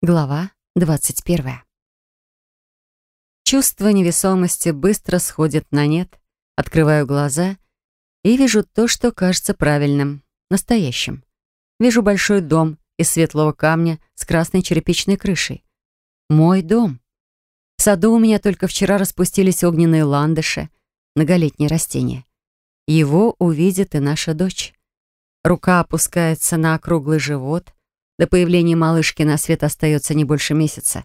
Глава 21. Чувство невесомости быстро сходит на нет. Открываю глаза и вижу то, что кажется правильным, настоящим. Вижу большой дом из светлого камня с красной черепичной крышей. Мой дом. В саду у меня только вчера распустились огненные ландыши, многолетние растения. Его увидит и наша дочь. Рука опускается на округлый живот — до появления малышки на свет остается не больше месяца.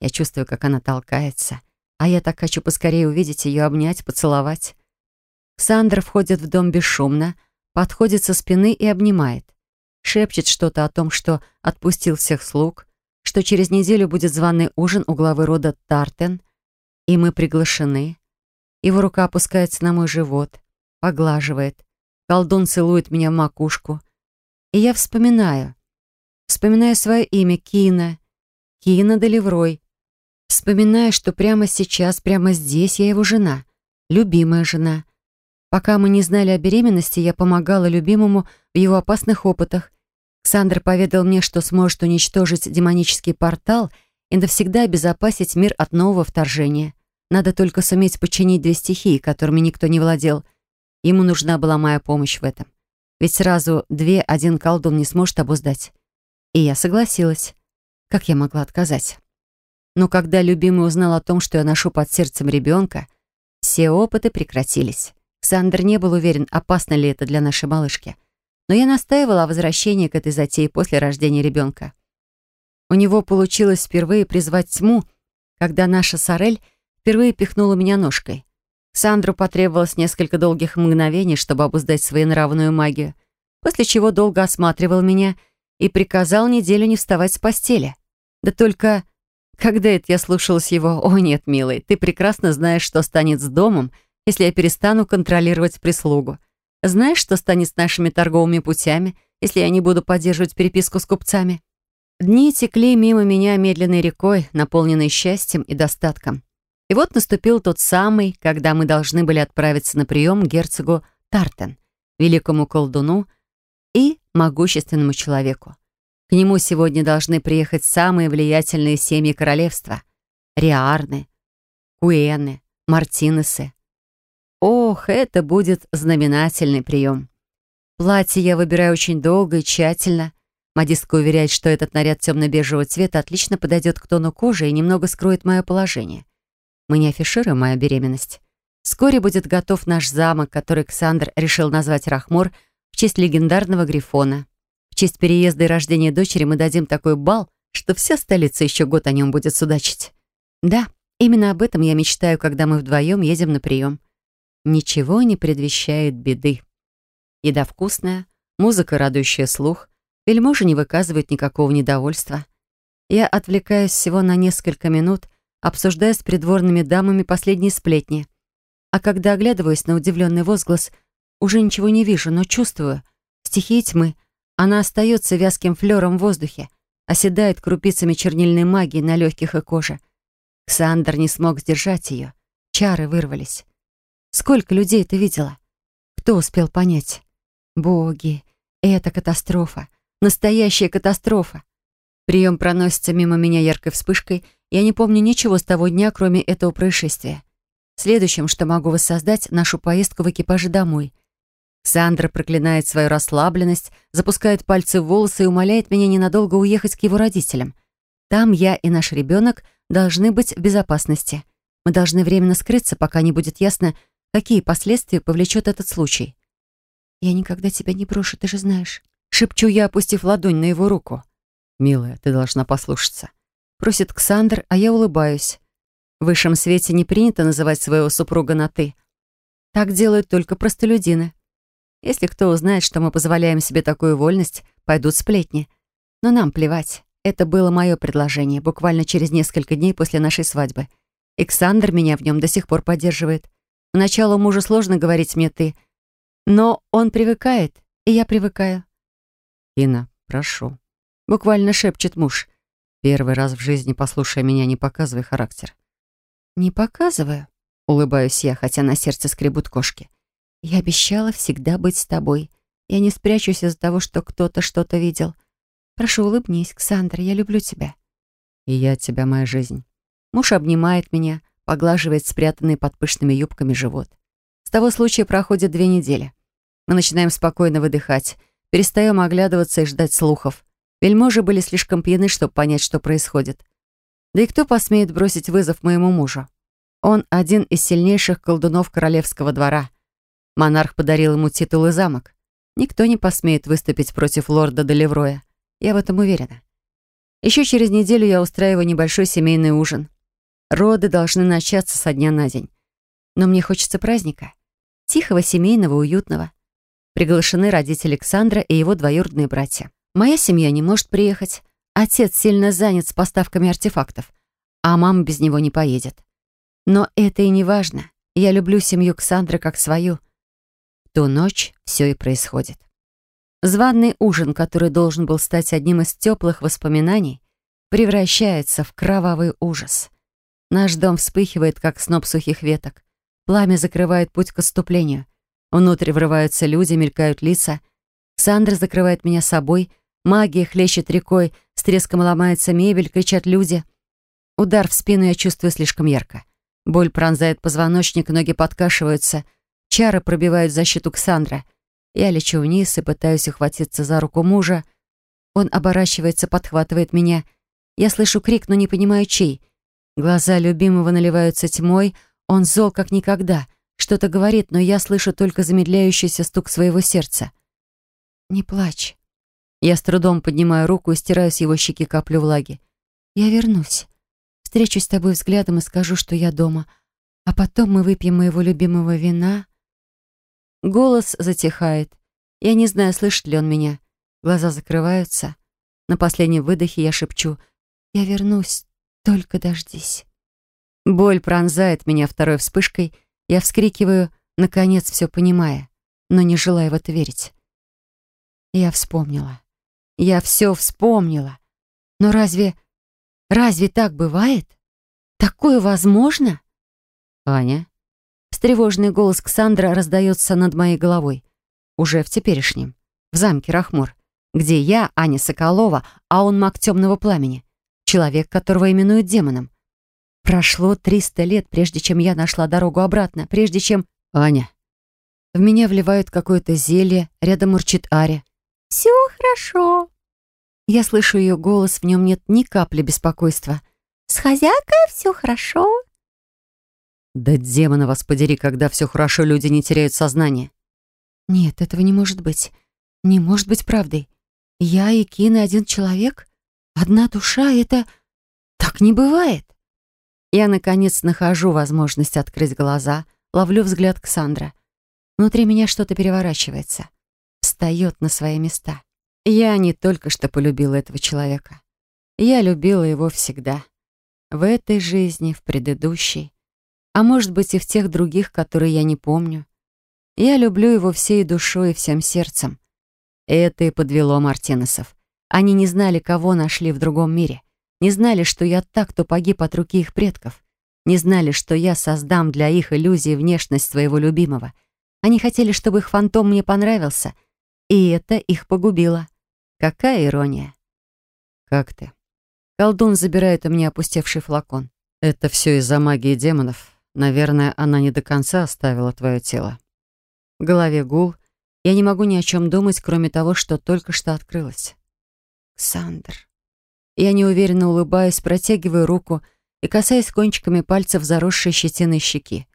Я чувствую, как она толкается. А я так хочу поскорее увидеть ее, обнять, поцеловать. Сандра входит в дом бесшумно, подходит со спины и обнимает. Шепчет что-то о том, что отпустил всех слуг, что через неделю будет званый ужин у главы рода Тартен, и мы приглашены. Его рука опускается на мой живот, поглаживает. Колдун целует меня в макушку. И я вспоминаю. Вспоминая свое имя Кина. Кина Долеврой. вспоминая, что прямо сейчас, прямо здесь я его жена. Любимая жена. Пока мы не знали о беременности, я помогала любимому в его опасных опытах. Ксандр поведал мне, что сможет уничтожить демонический портал и навсегда обезопасить мир от нового вторжения. Надо только суметь починить две стихии, которыми никто не владел. Ему нужна была моя помощь в этом. Ведь сразу две один колдун не сможет обуздать. И я согласилась. Как я могла отказать? Но когда любимый узнал о том, что я ношу под сердцем ребенка, все опыты прекратились. Ксандр не был уверен, опасно ли это для нашей малышки. Но я настаивала о возвращении к этой затее после рождения ребенка. У него получилось впервые призвать тьму, когда наша сорель впервые пихнула меня ножкой. Сандру потребовалось несколько долгих мгновений, чтобы обуздать своенравную магию, после чего долго осматривал меня — и приказал неделю не вставать с постели. Да только, когда это я слушалась его, «О нет, милый, ты прекрасно знаешь, что станет с домом, если я перестану контролировать прислугу. Знаешь, что станет с нашими торговыми путями, если я не буду поддерживать переписку с купцами?» Дни текли мимо меня медленной рекой, наполненной счастьем и достатком. И вот наступил тот самый, когда мы должны были отправиться на прием к герцогу Тартен, великому колдуну, и могущественному человеку. К нему сегодня должны приехать самые влиятельные семьи королевства. Риарны, Куэны, Мартинесы. Ох, это будет знаменательный прием. Платье я выбираю очень долго и тщательно. Модистка уверяет, что этот наряд темно-бежевого цвета отлично подойдет к тону кожи и немного скроет мое положение. Мы не афишируем мою беременность. Вскоре будет готов наш замок, который Александр решил назвать Рахмор – в честь легендарного Грифона. В честь переезда и рождения дочери мы дадим такой бал, что вся столица еще год о нем будет судачить. Да, именно об этом я мечтаю, когда мы вдвоем едем на прием. Ничего не предвещает беды. Еда вкусная, музыка, радующая слух, вельможи не выказывают никакого недовольства. Я отвлекаюсь всего на несколько минут, обсуждая с придворными дамами последние сплетни. А когда оглядываюсь на удивленный возглас — уже ничего не вижу, но чувствую. Стихия тьмы. Она остается вязким флером в воздухе, оседает крупицами чернильной магии на легких и коже. Ксандр не смог сдержать ее. Чары вырвались. Сколько людей ты видела? Кто успел понять? Боги, это катастрофа. Настоящая катастрофа. Прием проносится мимо меня яркой вспышкой. Я не помню ничего с того дня, кроме этого происшествия. Следующим, что могу воссоздать, нашу поездку в экипаже домой. Сандра проклинает свою расслабленность, запускает пальцы в волосы и умоляет меня ненадолго уехать к его родителям. Там я и наш ребенок должны быть в безопасности. Мы должны временно скрыться, пока не будет ясно, какие последствия повлечет этот случай. «Я никогда тебя не брошу, ты же знаешь», — шепчу я, опустив ладонь на его руку. «Милая, ты должна послушаться», — просит Ксандр, а я улыбаюсь. В высшем свете не принято называть своего супруга на «ты». Так делают только простолюдины. Если кто узнает, что мы позволяем себе такую вольность, пойдут сплетни. Но нам плевать. Это было мое предложение, буквально через несколько дней после нашей свадьбы. Александр меня в нем до сих пор поддерживает. Поначалу мужу сложно говорить мне «ты», но он привыкает, и я привыкаю. «Ина, прошу», — буквально шепчет муж. «Первый раз в жизни, послушай меня, не показывай характер». «Не показываю?» — улыбаюсь я, хотя на сердце скребут кошки. Я обещала всегда быть с тобой. Я не спрячусь из-за того, что кто-то что-то видел. Прошу, улыбнись, Ксандра, я люблю тебя. И я от тебя, моя жизнь. Муж обнимает меня, поглаживает спрятанный под пышными юбками живот. С того случая проходят две недели. Мы начинаем спокойно выдыхать, перестаем оглядываться и ждать слухов. Вельможи были слишком пьяны, чтобы понять, что происходит. Да и кто посмеет бросить вызов моему мужу? Он один из сильнейших колдунов королевского двора — Монарх подарил ему титул и замок. Никто не посмеет выступить против лорда Делевроя. Я в этом уверена. Еще через неделю я устраиваю небольшой семейный ужин. Роды должны начаться со дня на день. Но мне хочется праздника. Тихого, семейного, уютного. Приглашены родители Александра и его двоюродные братья. Моя семья не может приехать. Отец сильно занят с поставками артефактов. А мама без него не поедет. Но это и не важно. Я люблю семью Ксандра как свою ту ночь все и происходит. Званный ужин, который должен был стать одним из теплых воспоминаний, превращается в кровавый ужас. Наш дом вспыхивает, как сноп сухих веток. Пламя закрывает путь к отступлению. Внутрь врываются люди, мелькают лица. Сандра закрывает меня собой. Магия хлещет рекой, с треском ломается мебель, кричат люди. Удар в спину я чувствую слишком ярко. Боль пронзает позвоночник, ноги подкашиваются — Чары пробивают защиту Ксандра. Я лечу вниз и пытаюсь ухватиться за руку мужа. Он оборачивается, подхватывает меня. Я слышу крик, но не понимаю, чей. Глаза любимого наливаются тьмой. Он зол, как никогда. Что-то говорит, но я слышу только замедляющийся стук своего сердца. «Не плачь». Я с трудом поднимаю руку и стираю с его щеки каплю влаги. «Я вернусь. Встречусь с тобой взглядом и скажу, что я дома. А потом мы выпьем моего любимого вина, Голос затихает. Я не знаю, слышит ли он меня. Глаза закрываются. На последнем выдохе я шепчу «Я вернусь, только дождись». Боль пронзает меня второй вспышкой. Я вскрикиваю, наконец все понимая, но не желая в это верить. Я вспомнила. Я все вспомнила. Но разве... разве так бывает? Такое возможно? Аня, Встревоженный голос Ксандра раздается над моей головой. Уже в теперешнем. В замке Рахмур. Где я, Аня Соколова, а он маг темного пламени. Человек, которого именуют демоном. Прошло 300 лет, прежде чем я нашла дорогу обратно, прежде чем... Аня. В меня вливают какое-то зелье, рядом урчит Ари. «Все хорошо». Я слышу ее голос, в нем нет ни капли беспокойства. «С хозяйкой все хорошо, «Да демона вас подери, когда все хорошо, люди не теряют сознание». «Нет, этого не может быть. Не может быть правдой. Я и Кина один человек, одна душа — это... Так не бывает!» Я, наконец, нахожу возможность открыть глаза, ловлю взгляд Ксандра. Внутри меня что-то переворачивается, встает на свои места. Я не только что полюбила этого человека. Я любила его всегда. В этой жизни, в предыдущей а может быть и в тех других, которые я не помню. Я люблю его всей душой и всем сердцем. Это и подвело Мартинесов. Они не знали, кого нашли в другом мире. Не знали, что я так, кто погиб от руки их предков. Не знали, что я создам для их иллюзии внешность своего любимого. Они хотели, чтобы их фантом мне понравился. И это их погубило. Какая ирония. «Как ты?» Колдун забирает у меня опустевший флакон. «Это все из-за магии демонов. Наверное, она не до конца оставила твое тело. В голове гул. Я не могу ни о чем думать, кроме того, что только что открылось. Ксандр. Я неуверенно улыбаюсь, протягиваю руку и касаюсь кончиками пальцев заросшей щетиной щеки.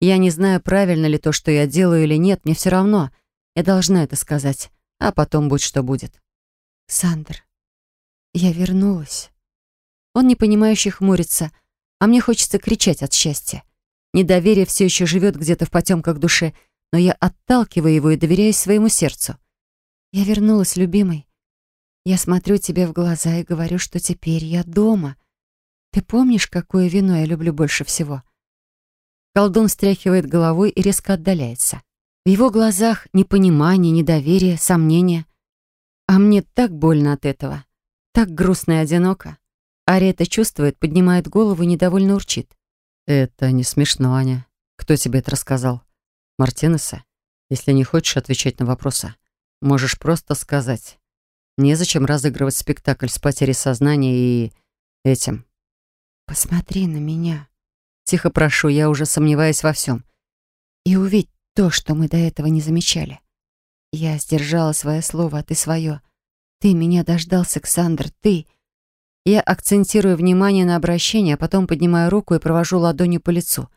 Я не знаю, правильно ли то, что я делаю или нет, мне все равно. Я должна это сказать, а потом будь что будет. Ксандр. Я вернулась. Он непонимающе хмурится, — а мне хочется кричать от счастья. Недоверие все еще живет где-то в потемках души, но я отталкиваю его и доверяюсь своему сердцу. «Я вернулась, любимый. Я смотрю тебе в глаза и говорю, что теперь я дома. Ты помнишь, какое вино я люблю больше всего?» Колдун встряхивает головой и резко отдаляется. В его глазах непонимание, недоверие, сомнение. А мне так больно от этого. Так грустно и одиноко. Ари чувствует, поднимает голову и недовольно урчит. «Это не смешно, Аня. Кто тебе это рассказал? Мартинеса? Если не хочешь отвечать на вопросы, можешь просто сказать. Незачем разыгрывать спектакль с потерей сознания и... этим». «Посмотри на меня». Тихо прошу, я уже сомневаюсь во всем. «И увидь то, что мы до этого не замечали. Я сдержала свое слово, а ты свое. Ты меня дождался, Ксандр, ты...» Я акцентирую внимание на обращении, а потом поднимаю руку и провожу ладонью по лицу.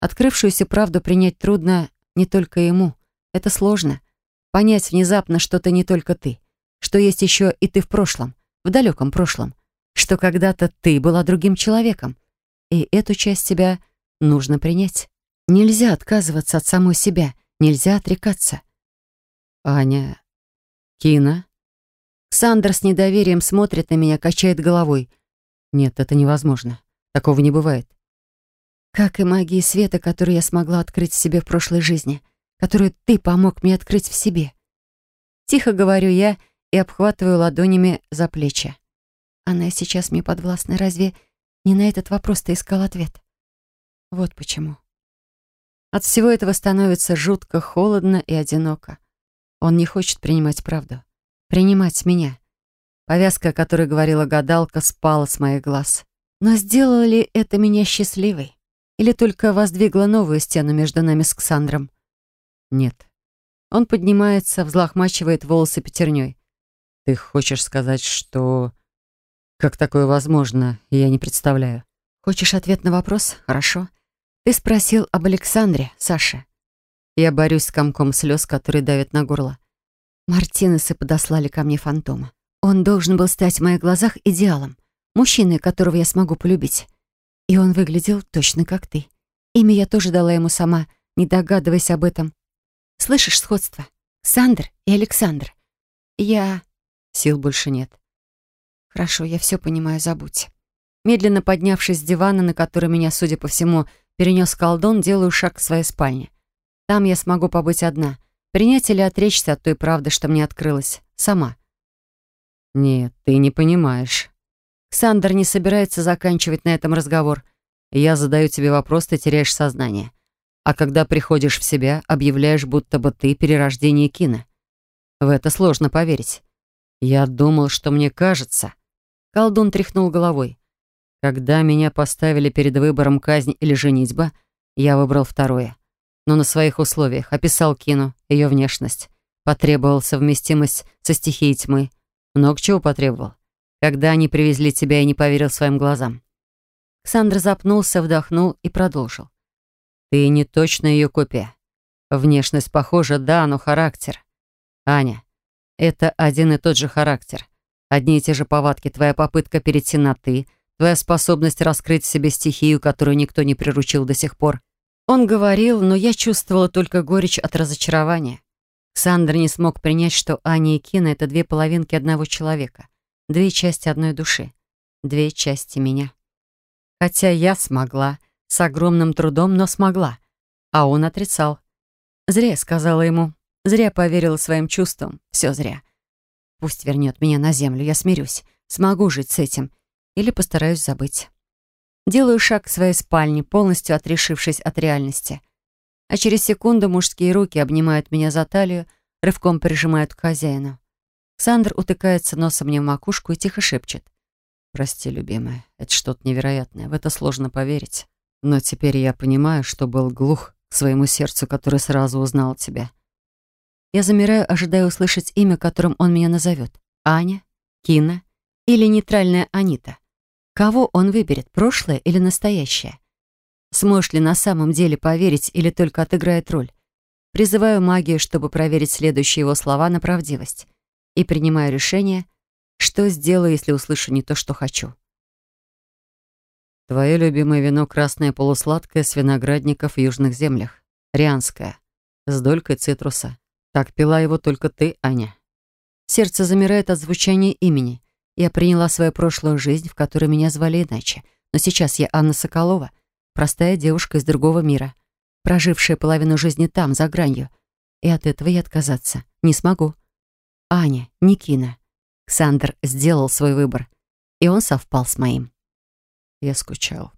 Открывшуюся правду принять трудно не только ему. Это сложно. Понять внезапно, что ты не только ты. Что есть еще и ты в прошлом, в далеком прошлом. Что когда-то ты была другим человеком. И эту часть себя нужно принять. Нельзя отказываться от самой себя. Нельзя отрекаться. «Аня... Кина?» Сандер с недоверием смотрит на меня, качает головой. Нет, это невозможно. Такого не бывает. Как и магии света, которую я смогла открыть в себе в прошлой жизни, которую ты помог мне открыть в себе. Тихо говорю я и обхватываю ладонями за плечи. Она сейчас мне подвластна. Разве не на этот вопрос ты искал ответ? Вот почему. От всего этого становится жутко холодно и одиноко. Он не хочет принимать правду принимать меня. Повязка, о которой говорила гадалка, спала с моих глаз. Но сделала ли это меня счастливой? Или только воздвигла новую стену между нами с Ксандром? Нет. Он поднимается, взлохмачивает волосы пятерней. Ты хочешь сказать, что... Как такое возможно, я не представляю. Хочешь ответ на вопрос? Хорошо. Ты спросил об Александре, Саше. Я борюсь с комком слез, который давит на горло. Мартинесы подослали ко мне фантома. Он должен был стать в моих глазах идеалом, мужчиной, которого я смогу полюбить. И он выглядел точно как ты. Имя я тоже дала ему сама, не догадываясь об этом. Слышишь сходство? Сандр и Александр. Я... Сил больше нет. Хорошо, я все понимаю, забудь. Медленно поднявшись с дивана, на который меня, судя по всему, перенес колдун, делаю шаг к своей спальне. Там я смогу побыть одна — принять или отречься от той правды, что мне открылась, сама. «Нет, ты не понимаешь». Сандер не собирается заканчивать на этом разговор. Я задаю тебе вопрос, ты теряешь сознание. А когда приходишь в себя, объявляешь, будто бы ты перерождение Кина. В это сложно поверить. Я думал, что мне кажется. Колдун тряхнул головой. Когда меня поставили перед выбором казнь или женитьба, я выбрал второе. Но на своих условиях описал Кину, ее внешность. Потребовал совместимость со стихией тьмы. Много чего потребовал. Когда они привезли тебя, я не поверил своим глазам. Ксандр запнулся, вдохнул и продолжил. Ты не точно ее копия. Внешность похожа, да, но характер. Аня, это один и тот же характер. Одни и те же повадки, твоя попытка перейти на «ты», твоя способность раскрыть в себе стихию, которую никто не приручил до сих пор. Он говорил, но я чувствовала только горечь от разочарования. Сандр не смог принять, что Аня и Кина — это две половинки одного человека, две части одной души, две части меня. Хотя я смогла, с огромным трудом, но смогла. А он отрицал. Зря сказала ему, зря поверила своим чувствам, все зря. Пусть вернет меня на землю, я смирюсь, смогу жить с этим или постараюсь забыть. Делаю шаг к своей спальне, полностью отрешившись от реальности. А через секунду мужские руки обнимают меня за талию, рывком прижимают к хозяину. Сандр утыкается носом мне в макушку и тихо шепчет. «Прости, любимая, это что-то невероятное, в это сложно поверить. Но теперь я понимаю, что был глух к своему сердцу, которое сразу узнал тебя». Я замираю, ожидая услышать имя, которым он меня назовет. Аня, Кина или нейтральная Анита — Кого он выберет, прошлое или настоящее? Сможет ли на самом деле поверить или только отыграет роль? Призываю магию, чтобы проверить следующие его слова на правдивость. И принимаю решение, что сделаю, если услышу не то, что хочу. Твое любимое вино красное полусладкое с виноградников в южных землях. Рианское. С долькой цитруса. Так пила его только ты, Аня. Сердце замирает от звучания имени. Я приняла свою прошлую жизнь, в которой меня звали иначе. Но сейчас я Анна Соколова, простая девушка из другого мира, прожившая половину жизни там, за гранью. И от этого я отказаться не смогу. Аня, Никина. Ксандр сделал свой выбор, и он совпал с моим. Я скучал.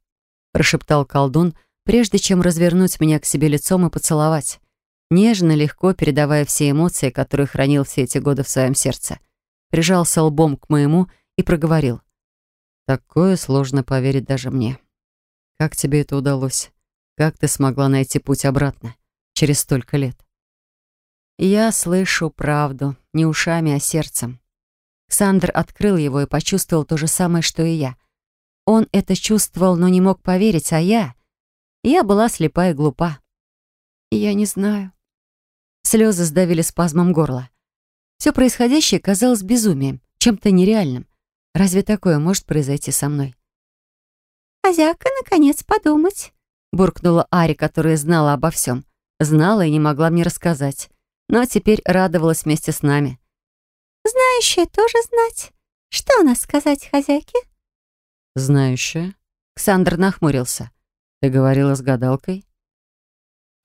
Прошептал колдун, прежде чем развернуть меня к себе лицом и поцеловать, нежно, легко передавая все эмоции, которые хранил все эти годы в своем сердце — прижался лбом к моему и проговорил. «Такое сложно поверить даже мне. Как тебе это удалось? Как ты смогла найти путь обратно через столько лет?» «Я слышу правду, не ушами, а сердцем». Ксандр открыл его и почувствовал то же самое, что и я. Он это чувствовал, но не мог поверить, а я... Я была слепа и глупа. «Я не знаю». Слезы сдавили спазмом горла. Все происходящее казалось безумием, чем-то нереальным. Разве такое может произойти со мной? Хозяка, наконец, подумать», — буркнула Ари, которая знала обо всем. Знала и не могла мне рассказать. Но теперь радовалась вместе с нами. «Знающая тоже знать. Что она сказать хозяйке?» «Знающая?» Ксандр нахмурился. «Ты говорила с гадалкой?»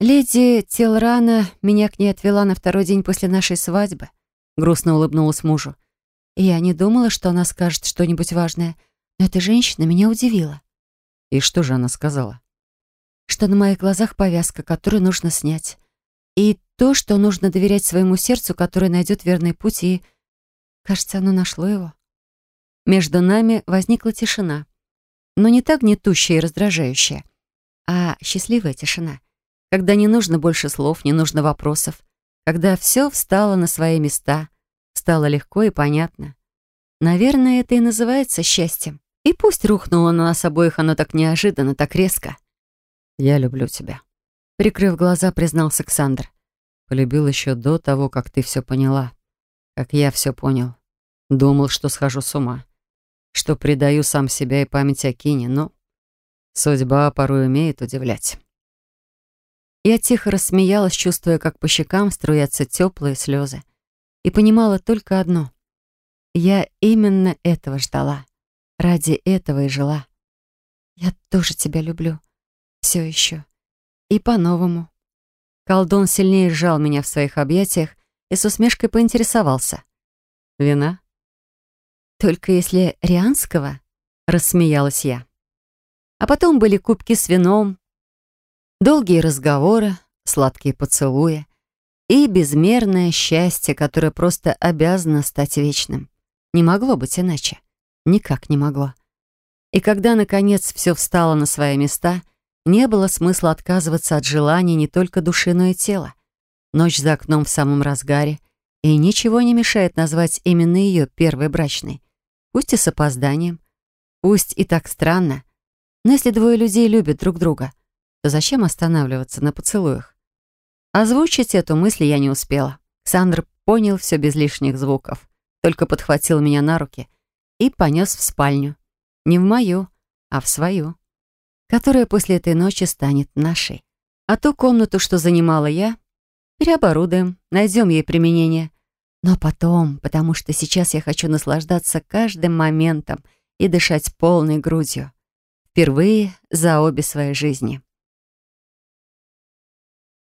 «Леди Телрана меня к ней отвела на второй день после нашей свадьбы. Грустно улыбнулась мужу. Я не думала, что она скажет что-нибудь важное, но эта женщина меня удивила. И что же она сказала? Что на моих глазах повязка, которую нужно снять. И то, что нужно доверять своему сердцу, которое найдет верный путь, и... Кажется, оно нашло его. Между нами возникла тишина. Но не так гнетущая и раздражающая, а счастливая тишина, когда не нужно больше слов, не нужно вопросов, когда все встало на свои места, стало легко и понятно. Наверное, это и называется счастьем. И пусть рухнуло на нас обоих оно так неожиданно, так резко. «Я люблю тебя», — прикрыв глаза, признался Александр. «Полюбил еще до того, как ты все поняла, как я все понял. Думал, что схожу с ума, что предаю сам себя и память о Кине, но судьба порой умеет удивлять». Я тихо рассмеялась, чувствуя, как по щекам струятся теплые слезы. И понимала только одно. Я именно этого ждала. Ради этого и жила. Я тоже тебя люблю. Все еще. И по-новому. Колдун сильнее сжал меня в своих объятиях и с усмешкой поинтересовался. «Вина?» «Только если рианского?» — рассмеялась я. А потом были кубки с вином, Долгие разговоры, сладкие поцелуи и безмерное счастье, которое просто обязано стать вечным. Не могло быть иначе. Никак не могло. И когда, наконец, все встало на свои места, не было смысла отказываться от желаний не только души, но и тела. Ночь за окном в самом разгаре, и ничего не мешает назвать именно ее первой брачной. Пусть и с опозданием, пусть и так странно, но если двое людей любят друг друга, то зачем останавливаться на поцелуях? Озвучить эту мысль я не успела. Сандр понял все без лишних звуков, только подхватил меня на руки и понес в спальню. Не в мою, а в свою, которая после этой ночи станет нашей. А ту комнату, что занимала я, переоборудуем, найдем ей применение. Но потом, потому что сейчас я хочу наслаждаться каждым моментом и дышать полной грудью. Впервые за обе свои жизни.